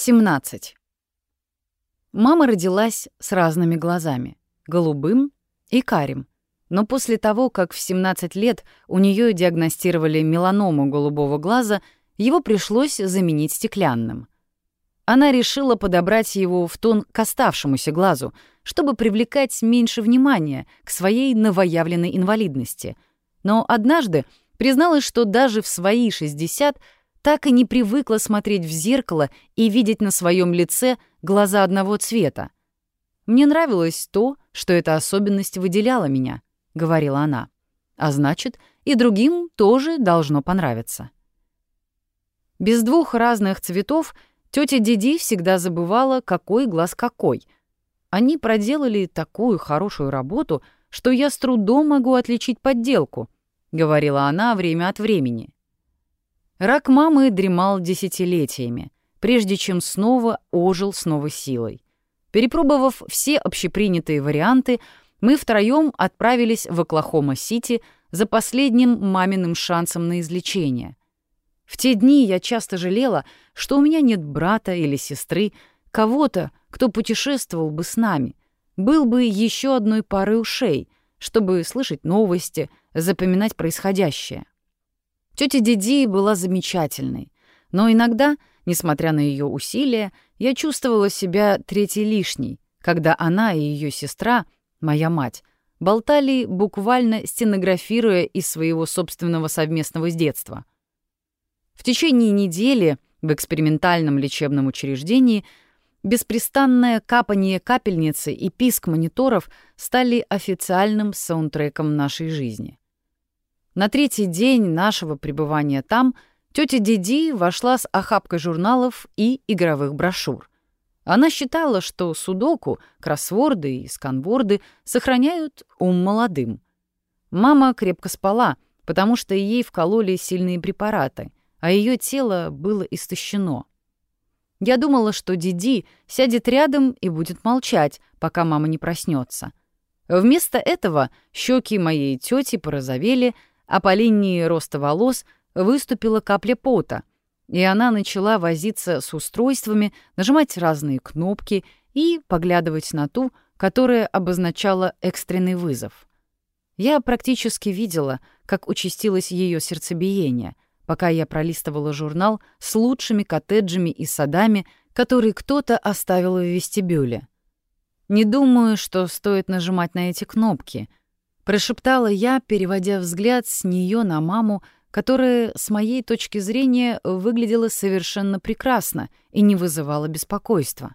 17. Мама родилась с разными глазами — голубым и карим. Но после того, как в 17 лет у нее диагностировали меланому голубого глаза, его пришлось заменить стеклянным. Она решила подобрать его в тон к оставшемуся глазу, чтобы привлекать меньше внимания к своей новоявленной инвалидности. Но однажды призналась, что даже в свои 60 так и не привыкла смотреть в зеркало и видеть на своем лице глаза одного цвета. «Мне нравилось то, что эта особенность выделяла меня», — говорила она. «А значит, и другим тоже должно понравиться». Без двух разных цветов тетя Диди всегда забывала, какой глаз какой. Они проделали такую хорошую работу, что я с трудом могу отличить подделку, — говорила она время от времени. Рак мамы дремал десятилетиями, прежде чем снова ожил с новой силой. Перепробовав все общепринятые варианты, мы втроем отправились в Оклахома-Сити за последним маминым шансом на излечение. В те дни я часто жалела, что у меня нет брата или сестры, кого-то, кто путешествовал бы с нами, был бы еще одной парой ушей, чтобы слышать новости, запоминать происходящее. Тетя Диди была замечательной, но иногда, несмотря на ее усилия, я чувствовала себя третьей лишней, когда она и ее сестра, моя мать, болтали, буквально стенографируя из своего собственного совместного с детства. В течение недели в экспериментальном лечебном учреждении беспрестанное капание капельницы и писк мониторов стали официальным саундтреком нашей жизни. На третий день нашего пребывания там тетя Диди вошла с охапкой журналов и игровых брошюр. Она считала, что судоку, кроссворды и сканворды сохраняют ум молодым. Мама крепко спала, потому что ей вкололи сильные препараты, а ее тело было истощено. Я думала, что Диди сядет рядом и будет молчать, пока мама не проснется. Вместо этого щеки моей тети порозовели, а по линии роста волос выступила капля пота, и она начала возиться с устройствами, нажимать разные кнопки и поглядывать на ту, которая обозначала экстренный вызов. Я практически видела, как участилось ее сердцебиение, пока я пролистывала журнал с лучшими коттеджами и садами, которые кто-то оставил в вестибюле. Не думаю, что стоит нажимать на эти кнопки, Прошептала я, переводя взгляд с нее на маму, которая, с моей точки зрения, выглядела совершенно прекрасно и не вызывала беспокойства.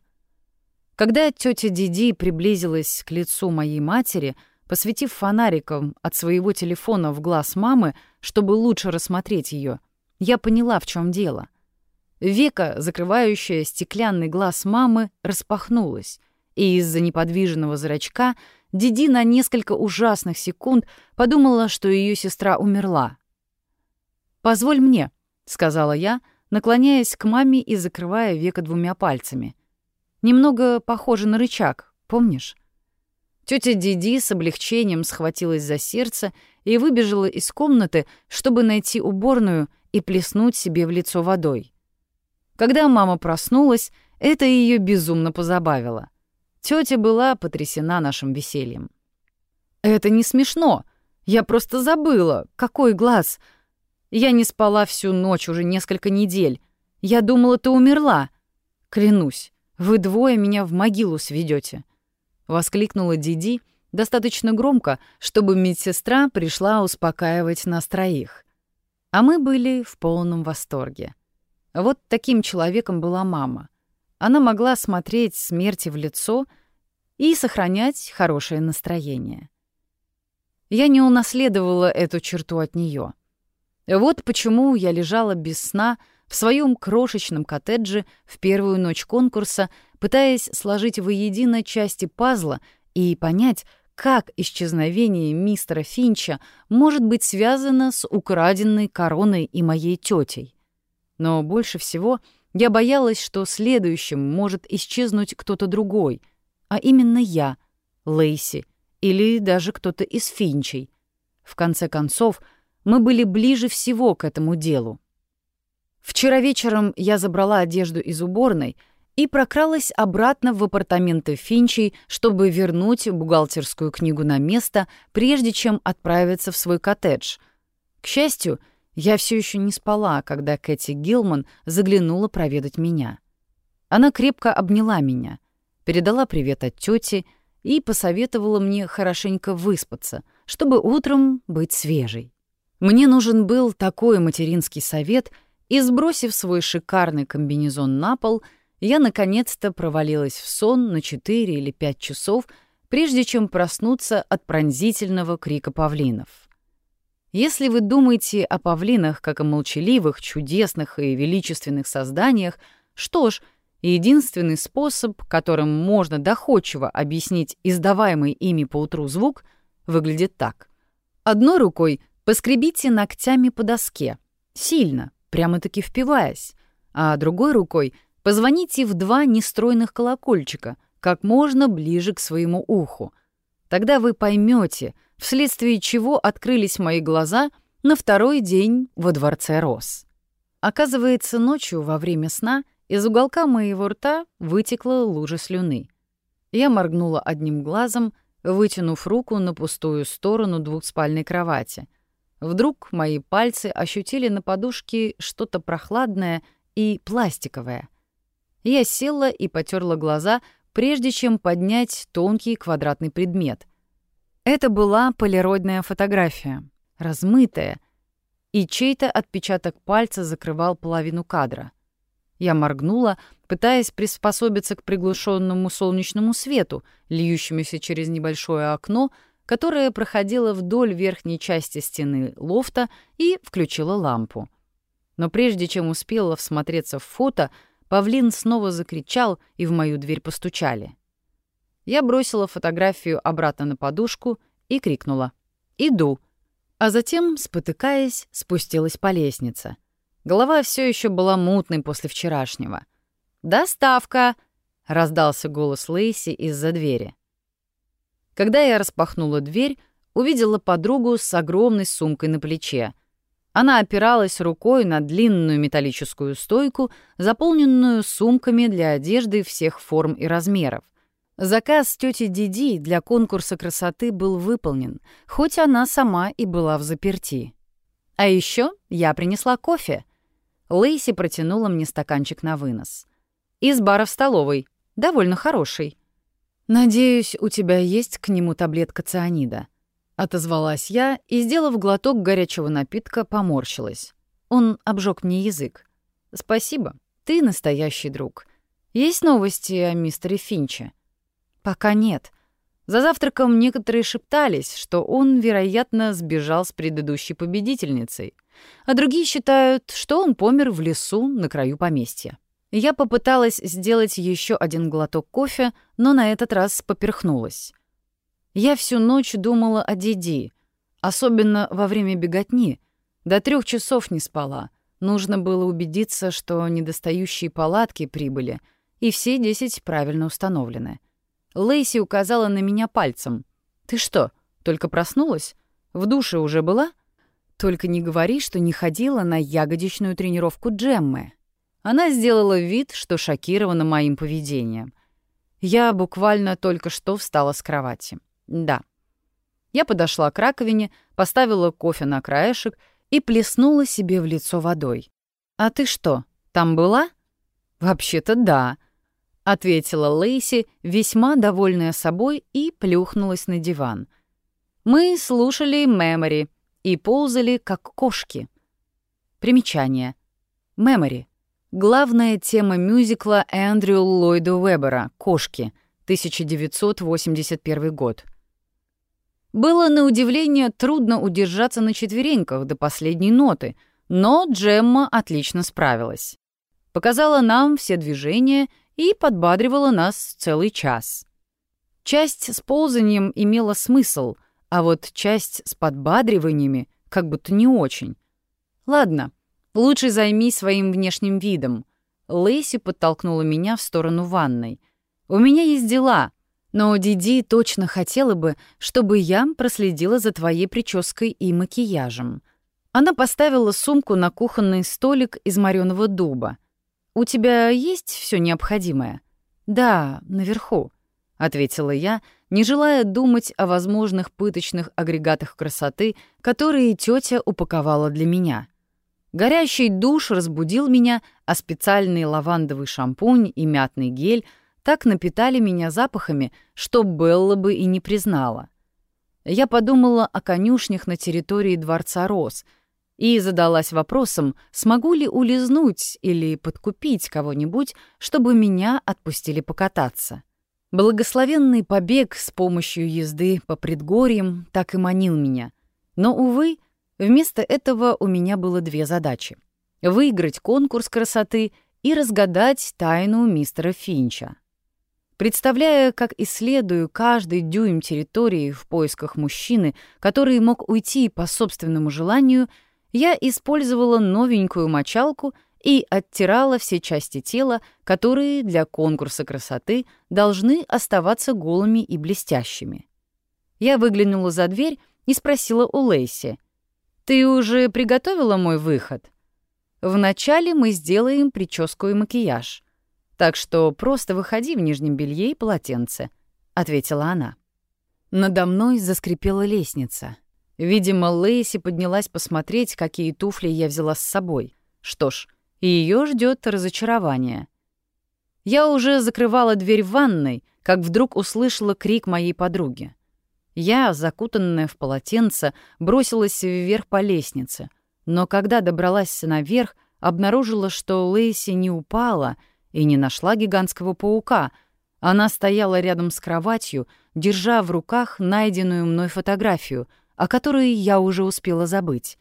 Когда тетя Диди приблизилась к лицу моей матери, посветив фонариком от своего телефона в глаз мамы, чтобы лучше рассмотреть ее, я поняла, в чем дело. Века, закрывающая стеклянный глаз мамы, распахнулась, и из-за неподвижного зрачка — Диди на несколько ужасных секунд подумала, что ее сестра умерла. «Позволь мне», — сказала я, наклоняясь к маме и закрывая века двумя пальцами. «Немного похоже на рычаг, помнишь?» Тетя Диди с облегчением схватилась за сердце и выбежала из комнаты, чтобы найти уборную и плеснуть себе в лицо водой. Когда мама проснулась, это ее безумно позабавило. Тетя была потрясена нашим весельем. «Это не смешно. Я просто забыла. Какой глаз? Я не спала всю ночь уже несколько недель. Я думала, ты умерла. Клянусь, вы двое меня в могилу сведете. Воскликнула Диди достаточно громко, чтобы медсестра пришла успокаивать нас троих. А мы были в полном восторге. Вот таким человеком была мама. Она могла смотреть смерти в лицо и сохранять хорошее настроение. Я не унаследовала эту черту от нее. Вот почему я лежала без сна в своем крошечном коттедже в первую ночь конкурса, пытаясь сложить воедино части пазла и понять, как исчезновение мистера Финча может быть связано с украденной короной и моей тетей. Но больше всего — я боялась, что следующим может исчезнуть кто-то другой, а именно я, Лейси, или даже кто-то из Финчей. В конце концов, мы были ближе всего к этому делу. Вчера вечером я забрала одежду из уборной и прокралась обратно в апартаменты Финчей, чтобы вернуть бухгалтерскую книгу на место, прежде чем отправиться в свой коттедж. К счастью, я все еще не спала, когда Кэти Гилман заглянула проведать меня. Она крепко обняла меня, передала привет от тети и посоветовала мне хорошенько выспаться, чтобы утром быть свежей. Мне нужен был такой материнский совет, и, сбросив свой шикарный комбинезон на пол, я наконец-то провалилась в сон на 4 или 5 часов, прежде чем проснуться от пронзительного крика павлинов. Если вы думаете о павлинах как о молчаливых, чудесных и величественных созданиях, что ж, единственный способ, которым можно доходчиво объяснить издаваемый ими поутру звук, выглядит так. Одной рукой поскребите ногтями по доске, сильно, прямо-таки впиваясь, а другой рукой позвоните в два нестройных колокольчика, как можно ближе к своему уху. Тогда вы поймете, вследствие чего открылись мои глаза на второй день во дворце Рос. Оказывается, ночью во время сна из уголка моего рта вытекла лужа слюны. Я моргнула одним глазом, вытянув руку на пустую сторону двухспальной кровати. Вдруг мои пальцы ощутили на подушке что-то прохладное и пластиковое. Я села и потерла глаза, прежде чем поднять тонкий квадратный предмет — это была полироидная фотография, размытая, и чей-то отпечаток пальца закрывал половину кадра. Я моргнула, пытаясь приспособиться к приглушенному солнечному свету, льющемуся через небольшое окно, которое проходило вдоль верхней части стены лофта и включила лампу. Но прежде чем успела всмотреться в фото, павлин снова закричал, и в мою дверь постучали. Я бросила фотографию обратно на подушку и крикнула «Иду». А затем, спотыкаясь, спустилась по лестнице. Голова все еще была мутной после вчерашнего. «Доставка!» — раздался голос Лейси из-за двери. Когда я распахнула дверь, увидела подругу с огромной сумкой на плече. Она опиралась рукой на длинную металлическую стойку, заполненную сумками для одежды всех форм и размеров. Заказ тети Диди для конкурса красоты был выполнен, хоть она сама и была в заперти. А еще я принесла кофе. Лейси протянула мне стаканчик на вынос. Из бара в столовой, довольно хороший. «Надеюсь, у тебя есть к нему таблетка цианида», — отозвалась я и, сделав глоток горячего напитка, поморщилась. Он обжег мне язык. «Спасибо, ты настоящий друг. Есть новости о мистере Финче?» Пока нет. За завтраком некоторые шептались, что он, вероятно, сбежал с предыдущей победительницей, а другие считают, что он помер в лесу на краю поместья. Я попыталась сделать еще один глоток кофе, но на этот раз поперхнулась. Я всю ночь думала о Диди, особенно во время беготни. До трех часов не спала. Нужно было убедиться, что недостающие палатки прибыли, и все десять правильно установлены. Лейси указала на меня пальцем. «Ты что, только проснулась? В душе уже была?» «Только не говори, что не ходила на ягодичную тренировку Джеммы». Она сделала вид, что шокирована моим поведением. Я буквально только что встала с кровати. Да. Я подошла к раковине, поставила кофе на краешек и плеснула себе в лицо водой. «А ты что, там была?» «Вообще-то да», — ответила Лейси, весьма довольная собой, и плюхнулась на диван. «Мы слушали Мемори и ползали, как кошки». Примечание. Мемори. Главная тема мюзикла Эндрю Ллойда Уэббера «Кошки», 1981 год. Было на удивление трудно удержаться на четвереньках до последней ноты, но Джемма отлично справилась. Показала нам все движения — и подбадривала нас целый час. Часть с ползанием имела смысл, а вот часть с подбадриваниями как будто не очень. Ладно, лучше займись своим внешним видом. Лейси подтолкнула меня в сторону ванной. У меня есть дела, но Диди точно хотела бы, чтобы я проследила за твоей прической и макияжем. Она поставила сумку на кухонный столик из морёного дуба. «У тебя есть все необходимое?» «Да, наверху», — ответила я, не желая думать о возможных пыточных агрегатах красоты, которые тетя упаковала для меня. Горящий душ разбудил меня, а специальный лавандовый шампунь и мятный гель так напитали меня запахами, что Белла бы и не признала. Я подумала о конюшнях на территории Дворца Рос — и задалась вопросом, смогу ли улизнуть или подкупить кого-нибудь, чтобы меня отпустили покататься. Благословенный побег с помощью езды по предгорьям так и манил меня. Но, увы, вместо этого у меня было две задачи — выиграть конкурс красоты и разгадать тайну мистера Финча. Представляя, как исследую каждый дюйм территории в поисках мужчины, который мог уйти по собственному желанию — я использовала новенькую мочалку и оттирала все части тела, которые для конкурса красоты должны оставаться голыми и блестящими. Я выглянула за дверь и спросила у Лейси, «Ты уже приготовила мой выход?» «Вначале мы сделаем прическу и макияж, так что просто выходи в нижнем белье и полотенце», — ответила она. Надо мной заскрипела лестница — Видимо, Лейси поднялась посмотреть, какие туфли я взяла с собой. Что ж, ее ждет разочарование. Я уже закрывала дверь в ванной, как вдруг услышала крик моей подруги. Я, закутанная в полотенце, бросилась вверх по лестнице, но когда добралась наверх, обнаружила, что Лейси не упала и не нашла гигантского паука. Она стояла рядом с кроватью, держа в руках найденную мной фотографию — о которой я уже успела забыть.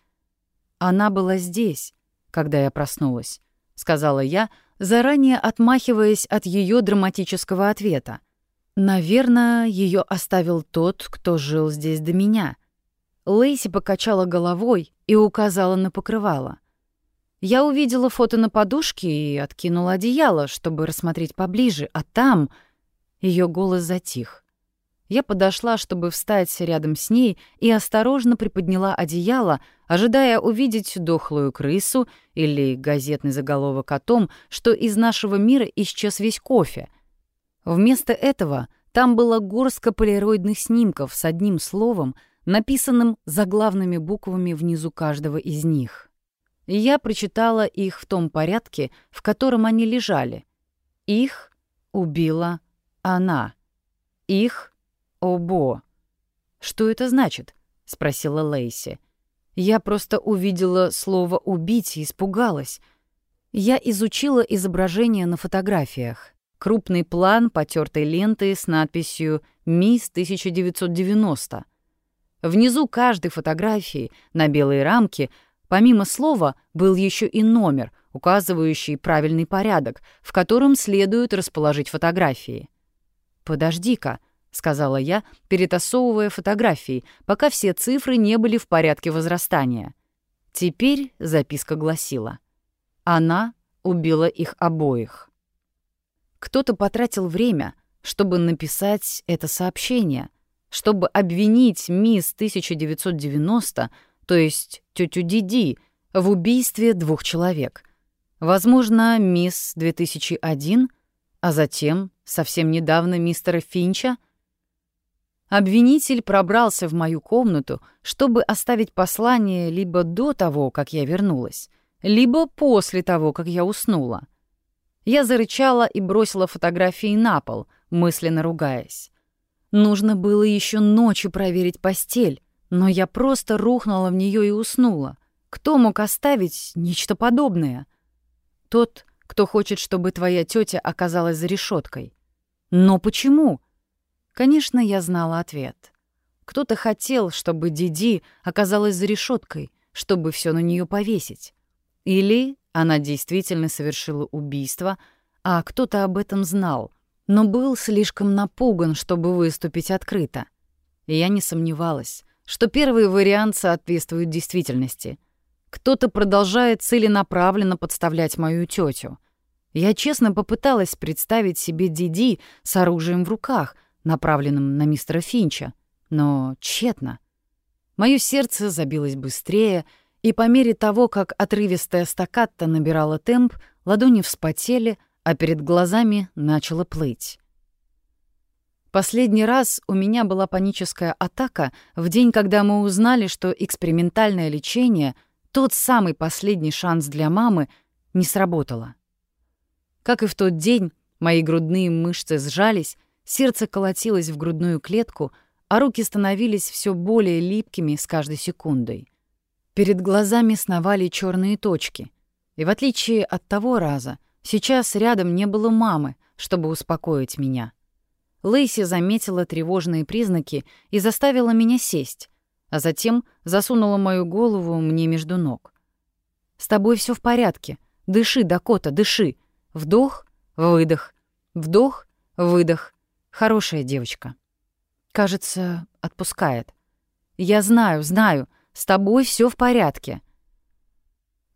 Она была здесь, когда я проснулась, сказала я, заранее отмахиваясь от ее драматического ответа. Наверное, ее оставил тот, кто жил здесь до меня. Лейси покачала головой и указала на покрывало. Я увидела фото на подушке и откинула одеяло, чтобы рассмотреть поближе, а там ее голос затих. Я подошла, чтобы встать рядом с ней, и осторожно приподняла одеяло, ожидая увидеть дохлую крысу или газетный заголовок о том, что из нашего мира исчез весь кофе. Вместо этого там была горстка полироидных снимков с одним словом, написанным заглавными буквами внизу каждого из них. Я прочитала их в том порядке, в котором они лежали. Их убила она. Их «Обо». «Что это значит?» — спросила Лейси. «Я просто увидела слово «убить» и испугалась. Я изучила изображение на фотографиях. Крупный план потертой ленты с надписью «Мисс 1990». Внизу каждой фотографии на белой рамке помимо слова был еще и номер, указывающий правильный порядок, в котором следует расположить фотографии. «Подожди-ка», — сказала я, перетасовывая фотографии, пока все цифры не были в порядке возрастания. Теперь записка гласила. Она убила их обоих. Кто-то потратил время, чтобы написать это сообщение, чтобы обвинить мисс 1990, то есть тетю Диди, в убийстве двух человек. Возможно, мисс 2001, а затем, совсем недавно, мистера Финча — Обвинитель пробрался в мою комнату, чтобы оставить послание либо до того, как я вернулась, либо после того, как я уснула. Я зарычала и бросила фотографии на пол, мысленно ругаясь. Нужно было еще ночью проверить постель, но я просто рухнула в нее и уснула. Кто мог оставить нечто подобное? Тот, кто хочет, чтобы твоя тетя оказалась за решеткой. Но почему? Конечно, я знала ответ. Кто-то хотел, чтобы Диди оказалась за решеткой, чтобы все на нее повесить. Или она действительно совершила убийство, а кто-то об этом знал, но был слишком напуган, чтобы выступить открыто. И я не сомневалась, что первый вариант соответствует действительности. Кто-то продолжает целенаправленно подставлять мою тетю. Я честно попыталась представить себе Диди с оружием в руках — направленным на мистера Финча, но тщетно. Моё сердце забилось быстрее, И по мере того, как отрывистая стаккатта набирала темп, ладони вспотели, а перед глазами начало плыть. Последний раз у меня была паническая атака в день, когда мы узнали, что экспериментальное лечение, тот самый последний шанс для мамы, не сработало. Как и в тот день, мои грудные мышцы сжались, сердце колотилось в грудную клетку, а руки становились все более липкими с каждой секундой. Перед глазами сновали черные точки. И в отличие от того раза, сейчас рядом не было мамы, чтобы успокоить меня. Лейси заметила тревожные признаки и заставила меня сесть, а затем засунула мою голову мне между ног. «С тобой все в порядке. Дыши, Дакота, дыши. Вдох, выдох, вдох, выдох. Хорошая девочка». Кажется, отпускает. «Я знаю, знаю, с тобой все в порядке».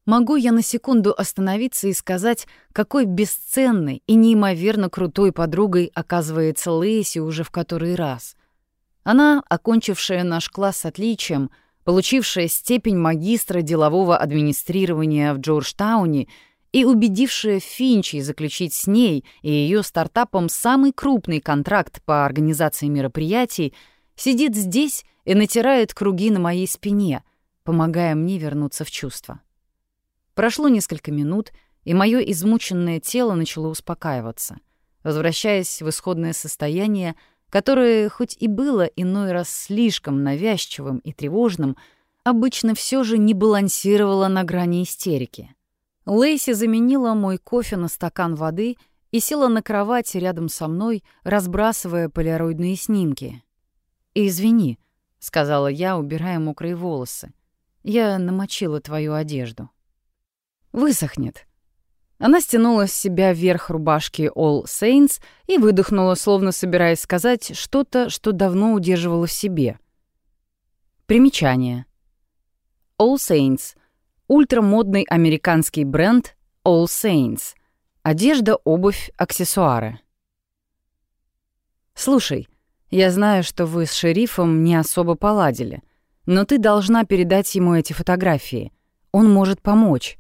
Могу я на секунду остановиться и сказать, какой бесценной и неимоверно крутой подругой оказывается Лейси уже в который раз. Она, окончившая наш класс с отличием, получившая степень магистра делового администрирования в Джорджтауне и убедившая Финчи заключить с ней и ее стартапом самый крупный контракт по организации мероприятий, сидит здесь и натирает круги на моей спине, помогая мне вернуться в чувство. Прошло несколько минут, и мое измученное тело начало успокаиваться, возвращаясь в исходное состояние, которое, хоть и было иной раз слишком навязчивым и тревожным, обычно все же не балансировало на грани истерики. Лейси заменила мой кофе на стакан воды и села на кровати рядом со мной, разбрасывая полироидные снимки. «Извини», — сказала я, убирая мокрые волосы. «Я намочила твою одежду». Высохнет. Она стянула с себя верх рубашки All Saints и выдохнула, словно собираясь сказать что-то, что давно удерживала в себе. Примечание. All Saints — ультрамодный американский бренд All Saints. Одежда, обувь, аксессуары. «Слушай, я знаю, что вы с шерифом не особо поладили, но ты должна передать ему эти фотографии. Он может помочь».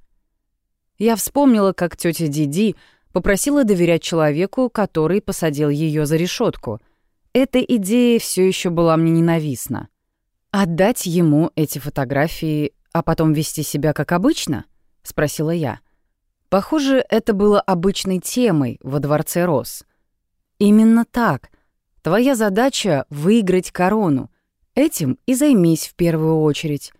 Я вспомнила, как тетя Диди попросила доверять человеку, который посадил ее за решетку. Эта идея все еще была мне ненавистна. Отдать ему эти фотографии, а потом вести себя как обычно? спросила я. Похоже, это было обычной темой во дворце Рос. Именно так. Твоя задача выиграть корону. Этим и займись в первую очередь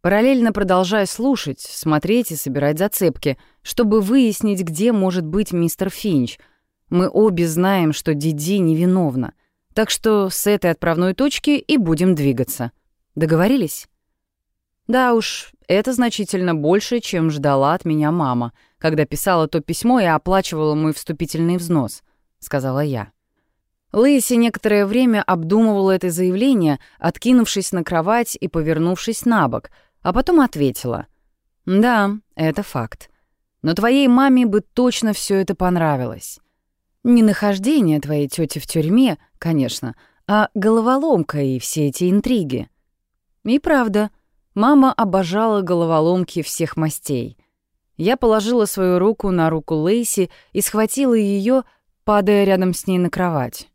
параллельно продолжая слушать, смотреть и собирать зацепки, чтобы выяснить, где может быть мистер Финч. Мы обе знаем, что Диди невиновна, так что с этой отправной точки и будем двигаться. Договорились? Да уж, это значительно больше, чем ждала от меня мама, когда писала то письмо и оплачивала мой вступительный взнос, сказала я. Лэйси некоторое время обдумывала это заявление, откинувшись на кровать и повернувшись на бок — а потом ответила. «Да, это факт. Но твоей маме бы точно все это понравилось. Не нахождение твоей тети в тюрьме, конечно, а головоломка и все эти интриги. И правда, мама обожала головоломки всех мастей. Я положила свою руку на руку Лейси и схватила ее, падая рядом с ней на кровать.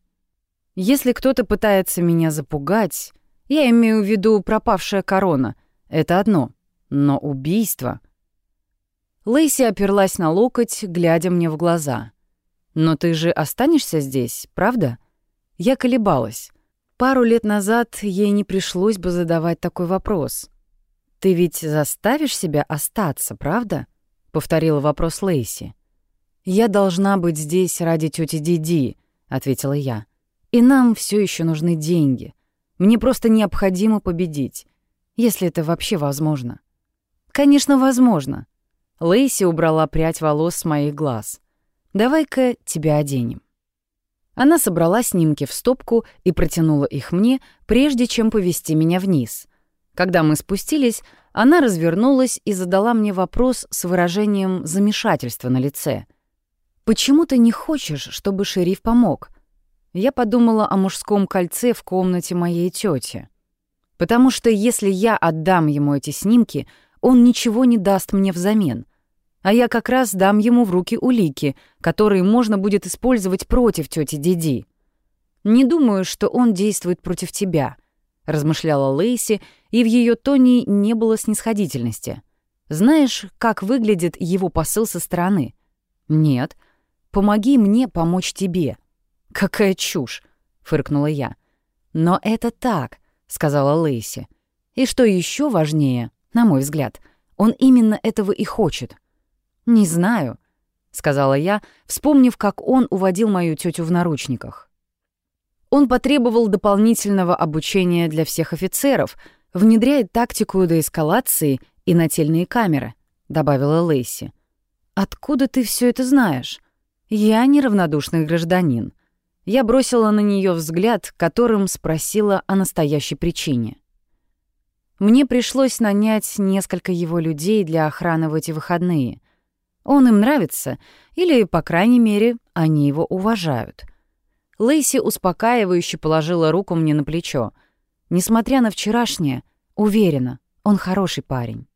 Если кто-то пытается меня запугать, я имею в виду пропавшая корона — это одно. Но убийство... Лейси оперлась на локоть, глядя мне в глаза. «Но ты же останешься здесь, правда?» Я колебалась. Пару лет назад ей не пришлось бы задавать такой вопрос. «Ты ведь заставишь себя остаться, правда?» — повторила вопрос Лейси. «Я должна быть здесь ради тети Диди», — ответила я. «И нам все еще нужны деньги. Мне просто необходимо победить если это вообще возможно. Конечно, возможно. Лейси убрала прядь волос с моих глаз. Давай-ка тебя оденем. Она собрала снимки в стопку и протянула их мне, прежде чем повести меня вниз. Когда мы спустились, она развернулась и задала мне вопрос с выражением замешательства на лице. «Почему ты не хочешь, чтобы шериф помог?» Я подумала о мужском кольце в комнате моей тети. Потому что если я отдам ему эти снимки, он ничего не даст мне взамен. А я как раз дам ему в руки улики, которые можно будет использовать против тети Диди. Не думаю, что он действует против тебя, размышляла Лейси, и в ее тоне не было снисходительности. Знаешь, как выглядит его посыл со стороны? Нет. Помоги мне помочь тебе. Какая чушь, фыркнула я. Но это так, сказала Лейси. И что еще важнее, на мой взгляд, он именно этого и хочет. Не знаю, сказала я, вспомнив, как он уводил мою тетю в наручниках. Он потребовал дополнительного обучения для всех офицеров, внедряет тактику деэскалации и нательные камеры, добавила Лейси. Откуда ты все это знаешь? Я неравнодушный гражданин. Я бросила на нее взгляд, которым спросила о настоящей причине. Мне пришлось нанять несколько его людей для охраны в эти выходные. Он им нравится, или, по крайней мере, они его уважают. Лейси успокаивающе положила руку мне на плечо. Несмотря на вчерашнее, уверена, он хороший парень.